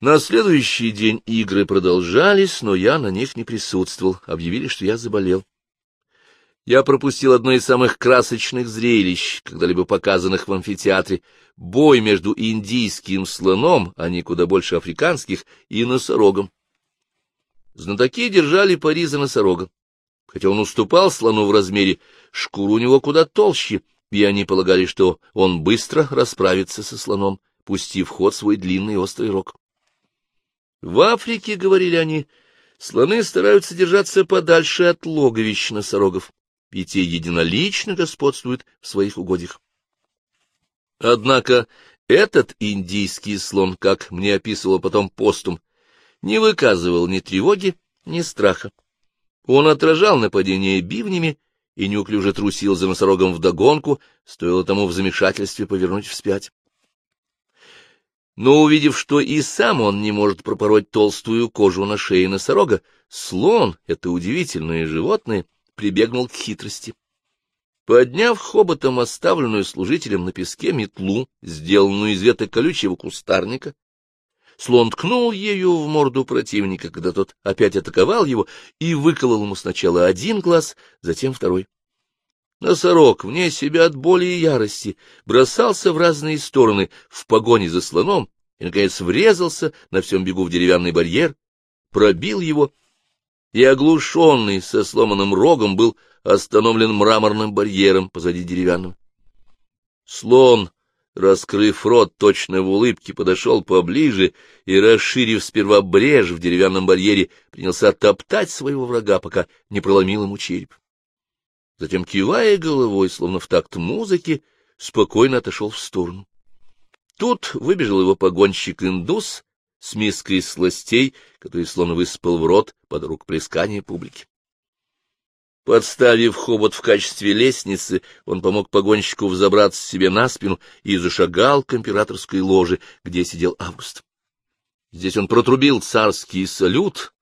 На следующий день игры продолжались, но я на них не присутствовал, объявили, что я заболел. Я пропустил одно из самых красочных зрелищ, когда-либо показанных в амфитеатре, бой между индийским слоном, а не куда больше африканских, и носорогом. Знатоки держали пари за носорога. Хотя он уступал слону в размере, шкура у него куда толще, и они полагали, что он быстро расправится со слоном, пустив в ход свой длинный острый рог. В Африке, — говорили они, — слоны стараются держаться подальше от логовищ носорогов, и те единолично господствуют в своих угодьях. Однако этот индийский слон, как мне описывал потом постум, не выказывал ни тревоги, ни страха. Он отражал нападение бивнями и неуклюже трусил за носорогом вдогонку, стоило тому в замешательстве повернуть вспять. Но, увидев, что и сам он не может пропороть толстую кожу на шее носорога, слон, это удивительное животное, прибегнул к хитрости. Подняв хоботом оставленную служителем на песке метлу, сделанную из веток колючего кустарника, слон ткнул ею в морду противника, когда тот опять атаковал его, и выколол ему сначала один глаз, затем второй. Носорог, вне себя от боли и ярости, бросался в разные стороны в погоне за слоном и, наконец, врезался на всем бегу в деревянный барьер, пробил его и, оглушенный со сломанным рогом, был остановлен мраморным барьером позади деревянного. Слон, раскрыв рот точно в улыбке, подошел поближе и, расширив сперва брешь в деревянном барьере, принялся топтать своего врага, пока не проломил ему череп. Затем, кивая головой, словно в такт музыки, спокойно отошел в сторону. Тут выбежал его погонщик-индус с миской сластей, который словно высыпал в рот под рук плескания публики. Подставив хобот в качестве лестницы, он помог погонщику взобраться себе на спину и зашагал к императорской ложе, где сидел Август. Здесь он протрубил царский салют,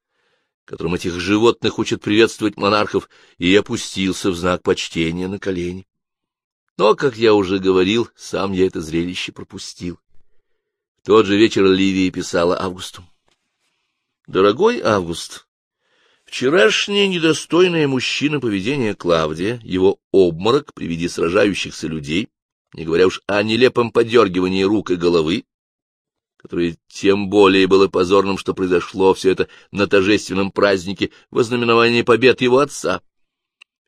которым этих животных учат приветствовать монархов, и опустился в знак почтения на колени. Но, как я уже говорил, сам я это зрелище пропустил тот же вечер Ливия писала Августу. «Дорогой Август, вчерашнее недостойное мужчина поведение Клавдия, его обморок при виде сражающихся людей, не говоря уж о нелепом подергивании рук и головы, которое тем более было позорным, что произошло все это на торжественном празднике в ознаменовании побед его отца,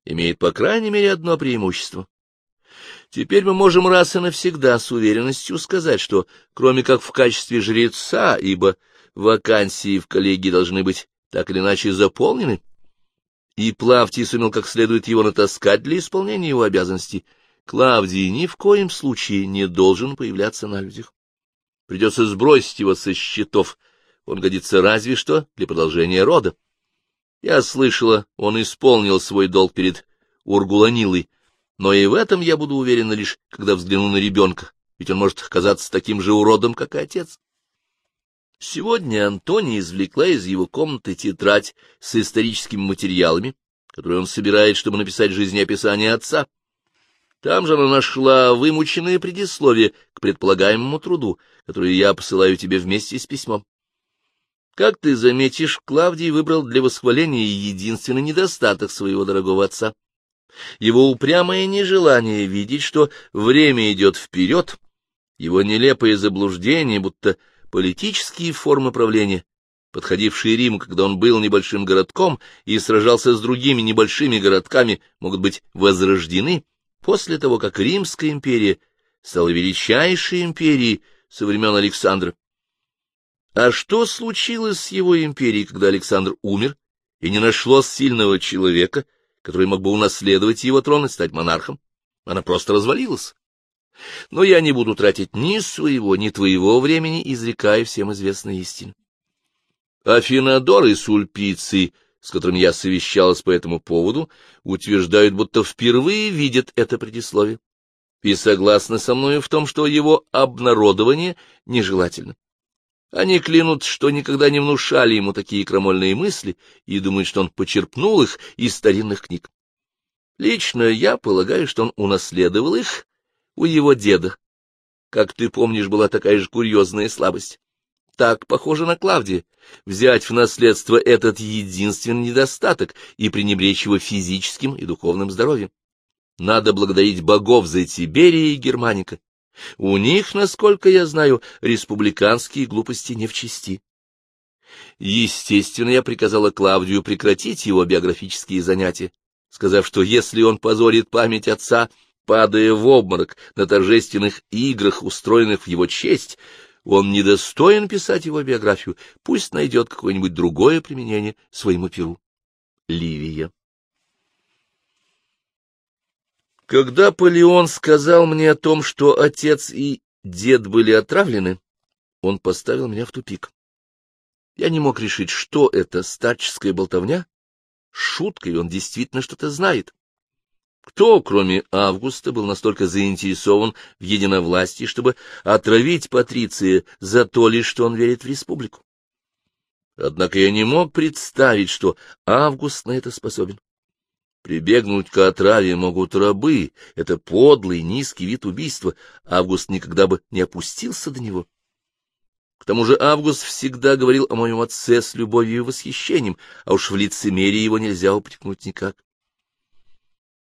имеет по крайней мере одно преимущество. Теперь мы можем раз и навсегда с уверенностью сказать, что, кроме как в качестве жреца, ибо вакансии в коллегии должны быть так или иначе заполнены, и Плавтий сумел как следует его натаскать для исполнения его обязанностей, Клавдий ни в коем случае не должен появляться на людях. Придется сбросить его со счетов, он годится разве что для продолжения рода. Я слышала, он исполнил свой долг перед Ургуланилой, но и в этом я буду уверена лишь, когда взгляну на ребенка, ведь он может оказаться таким же уродом, как и отец. Сегодня Антония извлекла из его комнаты тетрадь с историческими материалами, которую он собирает, чтобы написать жизнеописание отца. Там же она нашла вымученное предисловие к предполагаемому труду, которое я посылаю тебе вместе с письмом. Как ты заметишь, Клавдий выбрал для восхваления единственный недостаток своего дорогого отца его упрямое нежелание видеть, что время идет вперед, его нелепое заблуждение, будто политические формы правления, подходившие Риму, когда он был небольшим городком и сражался с другими небольшими городками, могут быть возрождены после того, как Римская империя стала величайшей империей со времен Александра. А что случилось с его империей, когда Александр умер, и не нашлось сильного человека, который мог бы унаследовать его трон и стать монархом. Она просто развалилась. Но я не буду тратить ни своего, ни твоего времени, изрекая всем известные истины. Афинадор и Сульпиций, с которыми я совещалась по этому поводу, утверждают, будто впервые видят это предисловие, и согласны со мной в том, что его обнародование нежелательно. Они клянут, что никогда не внушали ему такие крамольные мысли и думают, что он почерпнул их из старинных книг. Лично я полагаю, что он унаследовал их у его деда. Как ты помнишь, была такая же курьезная слабость. Так похожа на Клавдия, взять в наследство этот единственный недостаток и пренебречь его физическим и духовным здоровьем. Надо благодарить богов за Тиберия и Германика. У них, насколько я знаю, республиканские глупости не в чести. Естественно, я приказала Клавдию прекратить его биографические занятия, сказав, что если он позорит память отца, падая в обморок на торжественных играх, устроенных в его честь, он недостоин писать его биографию, пусть найдет какое-нибудь другое применение своему перу. Ливия Когда Полеон сказал мне о том, что отец и дед были отравлены, он поставил меня в тупик. Я не мог решить, что это, старческая болтовня? Шутка, и он действительно что-то знает. Кто, кроме Августа, был настолько заинтересован в единовластии, чтобы отравить Патриция за то лишь, что он верит в республику? Однако я не мог представить, что Август на это способен. Прибегнуть к отраве могут рабы, это подлый, низкий вид убийства, Август никогда бы не опустился до него. К тому же Август всегда говорил о моем отце с любовью и восхищением, а уж в лицемерии его нельзя упрекнуть никак.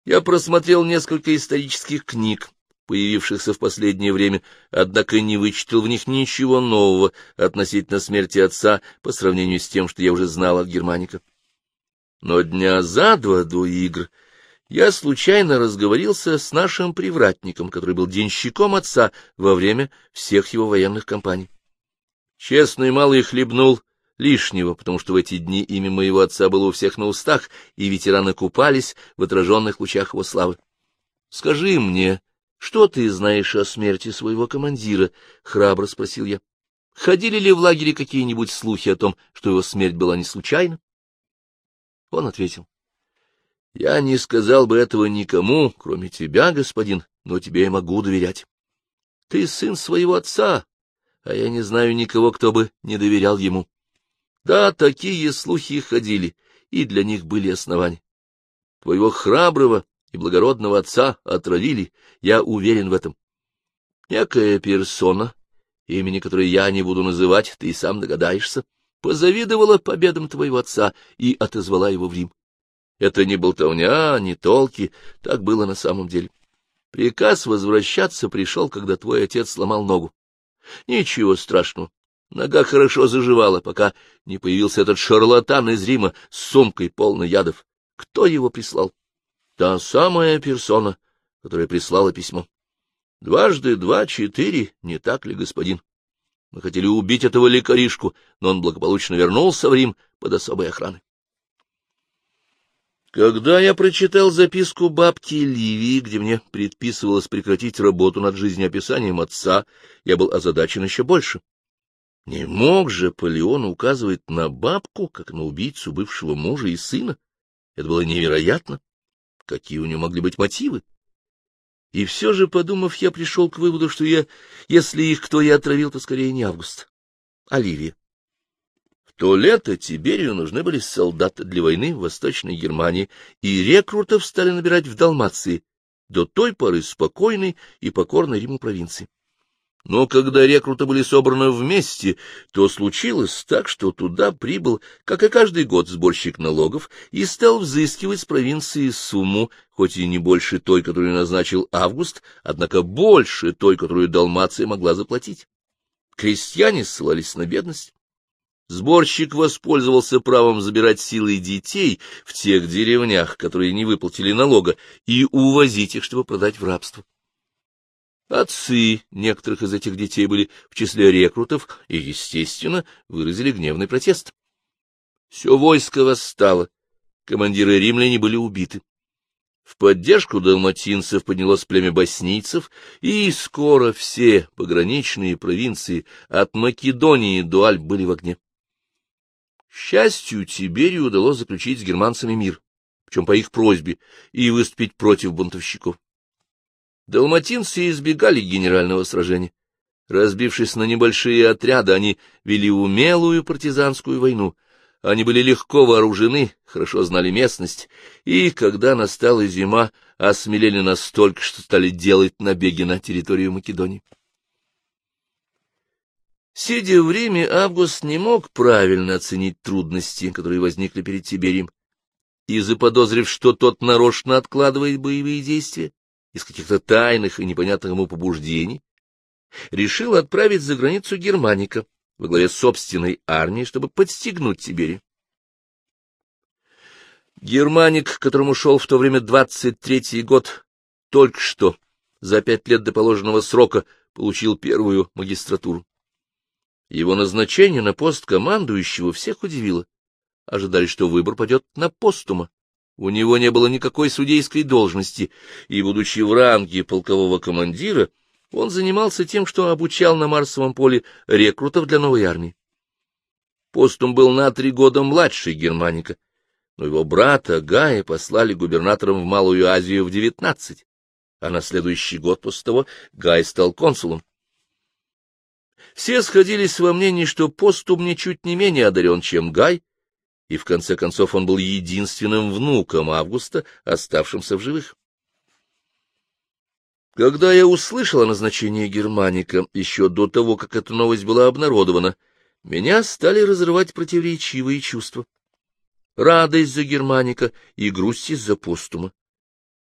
Я просмотрел несколько исторических книг, появившихся в последнее время, однако не вычитал в них ничего нового относительно смерти отца по сравнению с тем, что я уже знал от Германика. Но дня за два до игр я случайно разговорился с нашим привратником, который был денщиком отца во время всех его военных кампаний. Честный малый хлебнул лишнего, потому что в эти дни имя моего отца было у всех на устах, и ветераны купались в отраженных лучах его славы. — Скажи мне, что ты знаешь о смерти своего командира? — храбро спросил я. — Ходили ли в лагере какие-нибудь слухи о том, что его смерть была не случайна? Он ответил. — Я не сказал бы этого никому, кроме тебя, господин, но тебе я могу доверять. Ты сын своего отца, а я не знаю никого, кто бы не доверял ему. Да, такие слухи ходили, и для них были основания. Твоего храброго и благородного отца отравили, я уверен в этом. Некая персона, имени которой я не буду называть, ты и сам догадаешься, — позавидовала победам твоего отца и отозвала его в Рим. Это не болтовня, не толки, так было на самом деле. Приказ возвращаться пришел, когда твой отец сломал ногу. Ничего страшного, нога хорошо заживала, пока не появился этот шарлатан из Рима с сумкой полной ядов. Кто его прислал? Та самая персона, которая прислала письмо. Дважды два — четыре, не так ли, господин? Мы хотели убить этого лекаришку, но он благополучно вернулся в Рим под особой охраной. Когда я прочитал записку бабки Ливии, где мне предписывалось прекратить работу над жизнеописанием отца, я был озадачен еще больше. Не мог же Полеон указывать на бабку, как на убийцу бывшего мужа и сына? Это было невероятно. Какие у него могли быть мотивы? И все же, подумав, я пришел к выводу, что я, если их кто и отравил, то скорее не Август, а Ливия. В то лето Тиберию нужны были солдаты для войны в Восточной Германии, и рекрутов стали набирать в Далмации, до той поры спокойной и покорной Риму провинции. Но когда рекруты были собраны вместе, то случилось так, что туда прибыл, как и каждый год, сборщик налогов и стал взыскивать с провинции сумму, хоть и не больше той, которую назначил Август, однако больше той, которую Далмация могла заплатить. Крестьяне ссылались на бедность. Сборщик воспользовался правом забирать силой детей в тех деревнях, которые не выплатили налога, и увозить их, чтобы продать в рабство. Отцы некоторых из этих детей были в числе рекрутов и, естественно, выразили гневный протест. Все войско восстало, командиры римляне были убиты. В поддержку далматинцев поднялось племя боснийцев, и скоро все пограничные провинции от Македонии до Альп были в огне. Счастью, Тиберию удалось заключить с германцами мир, причем по их просьбе, и выступить против бунтовщиков. Далматинцы избегали генерального сражения. Разбившись на небольшие отряды, они вели умелую партизанскую войну. Они были легко вооружены, хорошо знали местность, и, когда настала зима, осмелели настолько, что стали делать набеги на территорию Македонии. Сидя в Риме, Август не мог правильно оценить трудности, которые возникли перед Тиберием, и, заподозрив, что тот нарочно откладывает боевые действия из каких-то тайных и непонятных ему побуждений, решил отправить за границу Германика во главе собственной армии, чтобы подстегнуть Тиберия. Германик, которому шел в то время двадцать третий год, только что, за пять лет до положенного срока, получил первую магистратуру. Его назначение на пост командующего всех удивило. Ожидали, что выбор пойдет на постума. У него не было никакой судейской должности, и, будучи в ранге полкового командира, он занимался тем, что обучал на Марсовом поле рекрутов для новой армии. Постум был на три года младше Германика, но его брата Гая послали губернатором в Малую Азию в девятнадцать, а на следующий год после того Гай стал консулом. Все сходились во мнении, что постум ничуть не менее одарен, чем Гай, и в конце концов он был единственным внуком Августа, оставшимся в живых. Когда я услышал о назначении Германика, еще до того, как эта новость была обнародована, меня стали разрывать противоречивые чувства. Радость за Германика и грусть из-за постума.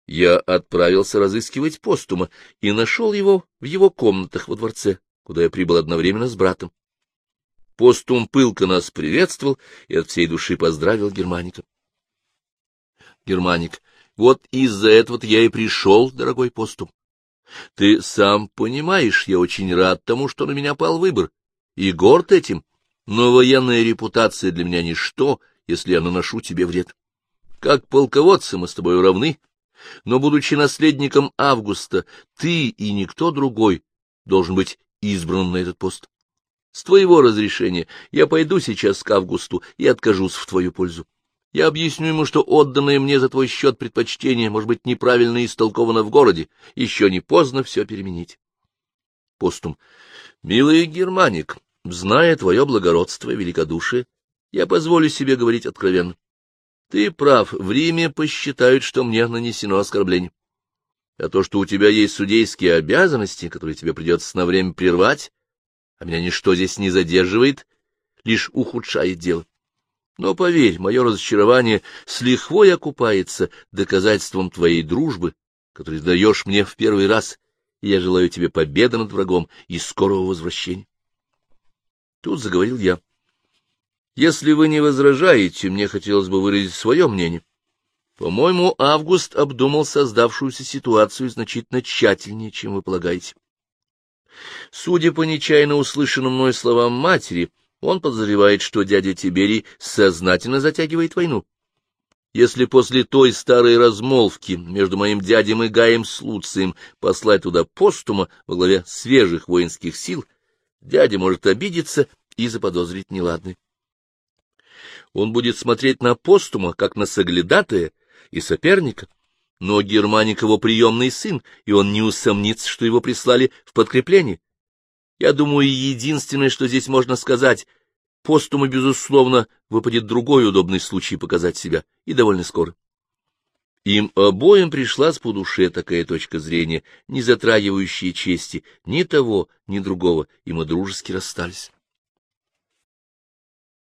Я отправился разыскивать постума и нашел его в его комнатах во дворце, куда я прибыл одновременно с братом. Постум пылко нас приветствовал и от всей души поздравил Германика. Германик, вот из-за этого-то я и пришел, дорогой постум. Ты сам понимаешь, я очень рад тому, что на меня пал выбор, и горд этим, но военная репутация для меня ничто, если я наношу тебе вред. Как полководцы мы с тобой равны, но, будучи наследником Августа, ты и никто другой должен быть избран на этот пост. С твоего разрешения я пойду сейчас к Августу и откажусь в твою пользу. Я объясню ему, что отданное мне за твой счет предпочтение может быть неправильно истолковано в городе. Еще не поздно все переменить. Постум. Милый Германик, зная твое благородство и великодушие, я позволю себе говорить откровенно. Ты прав, в Риме посчитают, что мне нанесено оскорбление. А то, что у тебя есть судейские обязанности, которые тебе придется на время прервать, а меня ничто здесь не задерживает, лишь ухудшает дело. Но поверь, мое разочарование с лихвой окупается доказательством твоей дружбы, которую даешь мне в первый раз, и я желаю тебе победы над врагом и скорого возвращения. Тут заговорил я. Если вы не возражаете, мне хотелось бы выразить свое мнение. По-моему, Август обдумал создавшуюся ситуацию значительно тщательнее, чем вы полагаете. Судя по нечаянно услышанным мной словам матери, он подозревает, что дядя Тиберий сознательно затягивает войну. Если после той старой размолвки между моим дядем и Гаем Слуцием послать туда постума во главе свежих воинских сил, дядя может обидеться и заподозрить неладное. Он будет смотреть на постума, как на соглядатая и соперника, но Германик его приемный сын, и он не усомнится, что его прислали в подкрепление. Я думаю, единственное, что здесь можно сказать, постуму, безусловно, выпадет другой удобный случай показать себя, и довольно скоро. Им обоим пришлась по душе такая точка зрения, не затрагивающая чести ни того, ни другого, и мы дружески расстались.